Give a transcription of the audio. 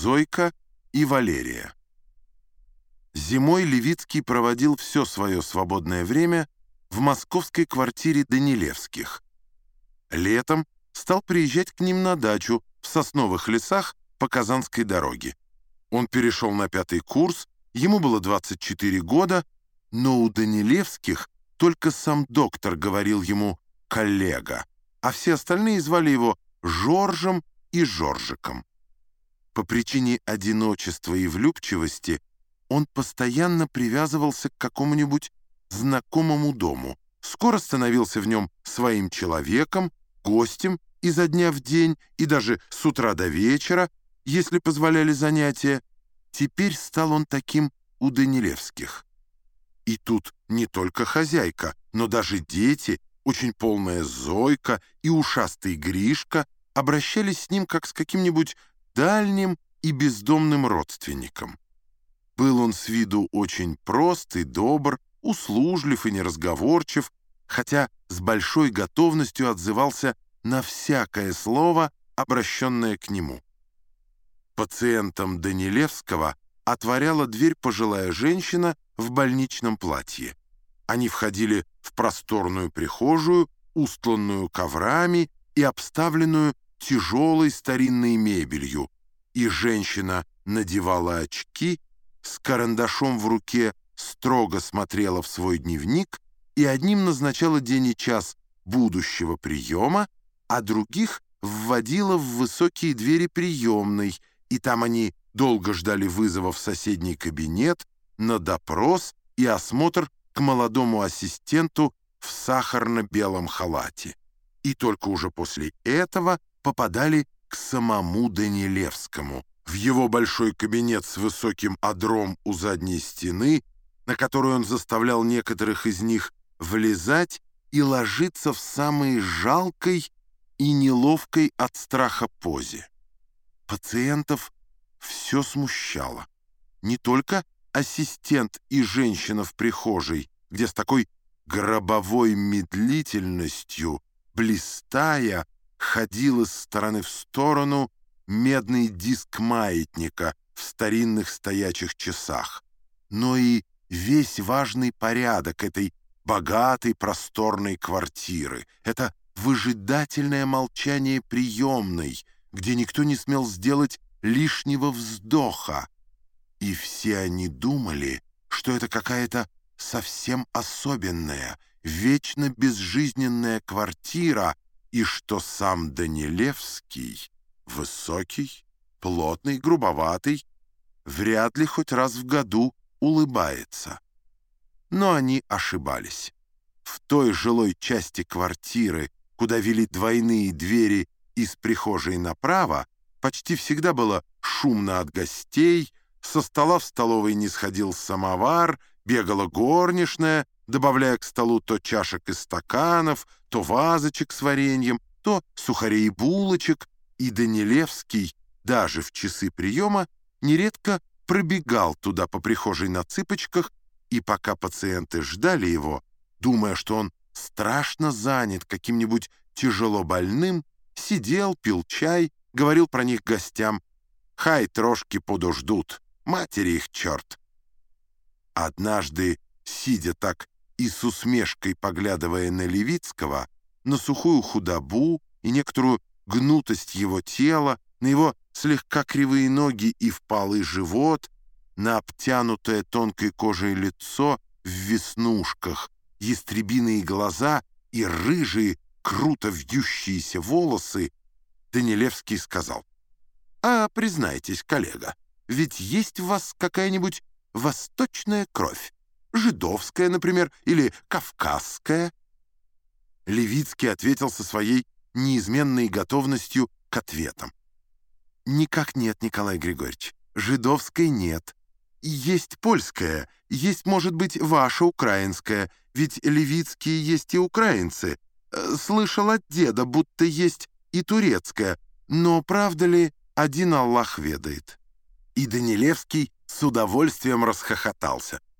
Зойка и Валерия. Зимой Левицкий проводил все свое свободное время в московской квартире Данилевских. Летом стал приезжать к ним на дачу в сосновых лесах по Казанской дороге. Он перешел на пятый курс, ему было 24 года, но у Данилевских только сам доктор говорил ему «коллега», а все остальные звали его Жоржем и Жоржиком. По причине одиночества и влюбчивости он постоянно привязывался к какому-нибудь знакомому дому, скоро становился в нем своим человеком, гостем изо дня в день и даже с утра до вечера, если позволяли занятия. Теперь стал он таким у Данилевских. И тут не только хозяйка, но даже дети, очень полная Зойка и ушастый Гришка обращались с ним как с каким-нибудь дальним и бездомным родственником. Был он с виду очень прост и добр, услужлив и неразговорчив, хотя с большой готовностью отзывался на всякое слово, обращенное к нему. Пациентам Данилевского отворяла дверь пожилая женщина в больничном платье. Они входили в просторную прихожую, устланную коврами и обставленную тяжелой старинной мебелью, и женщина надевала очки, с карандашом в руке строго смотрела в свой дневник и одним назначала день и час будущего приема, а других вводила в высокие двери приемной, и там они долго ждали вызова в соседний кабинет на допрос и осмотр к молодому ассистенту в сахарно-белом халате. И только уже после этого попадали к самому Данилевскому, в его большой кабинет с высоким одром у задней стены, на которую он заставлял некоторых из них влезать и ложиться в самой жалкой и неловкой от страха позе. Пациентов все смущало. Не только ассистент и женщина в прихожей, где с такой гробовой медлительностью, блистая, ходил из стороны в сторону медный диск маятника в старинных стоячих часах, но и весь важный порядок этой богатой просторной квартиры, это выжидательное молчание приемной, где никто не смел сделать лишнего вздоха. И все они думали, что это какая-то совсем особенная, вечно безжизненная квартира, и что сам Данилевский, высокий, плотный, грубоватый, вряд ли хоть раз в году улыбается. Но они ошибались. В той жилой части квартиры, куда вели двойные двери из прихожей направо, почти всегда было шумно от гостей, со стола в столовой не сходил самовар, бегала горничная, добавляя к столу то чашек и стаканов, то вазочек с вареньем, то сухарей и булочек, и Данилевский даже в часы приема нередко пробегал туда по прихожей на цыпочках, и пока пациенты ждали его, думая, что он страшно занят каким-нибудь тяжело больным, сидел, пил чай, говорил про них гостям «Хай трошки подождут, матери их черт». Однажды, сидя так и с усмешкой поглядывая на Левицкого, на сухую худобу и некоторую гнутость его тела, на его слегка кривые ноги и впалый живот, на обтянутое тонкой кожей лицо в веснушках, ястребиные глаза и рыжие, круто вьющиеся волосы, Данилевский сказал, «А признайтесь, коллега, ведь есть в вас какая-нибудь восточная кровь?» жидовская, например, или кавказская?» Левицкий ответил со своей неизменной готовностью к ответам. «Никак нет, Николай Григорьевич. Жидовской нет. Есть польская, есть, может быть, ваша украинская, ведь левицкие есть и украинцы. Э, слышал от деда, будто есть и турецкая, но правда ли, один Аллах ведает». И Данилевский с удовольствием расхохотался.